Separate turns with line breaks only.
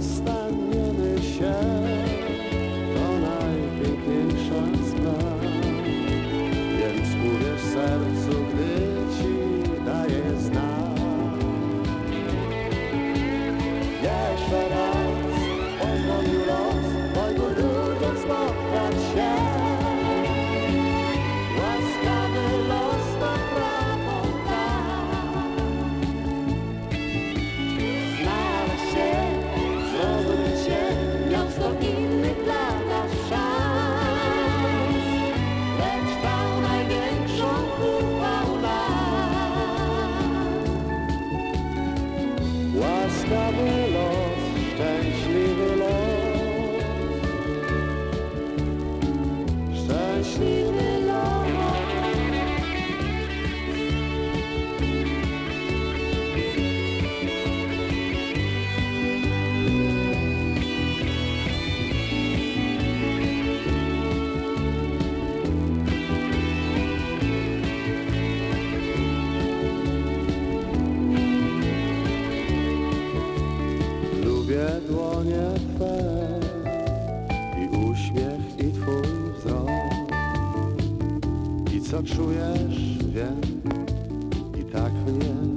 Aslan dłonie Twe i uśmiech i Twój wzrok. I co czujesz, wiem, i tak mnie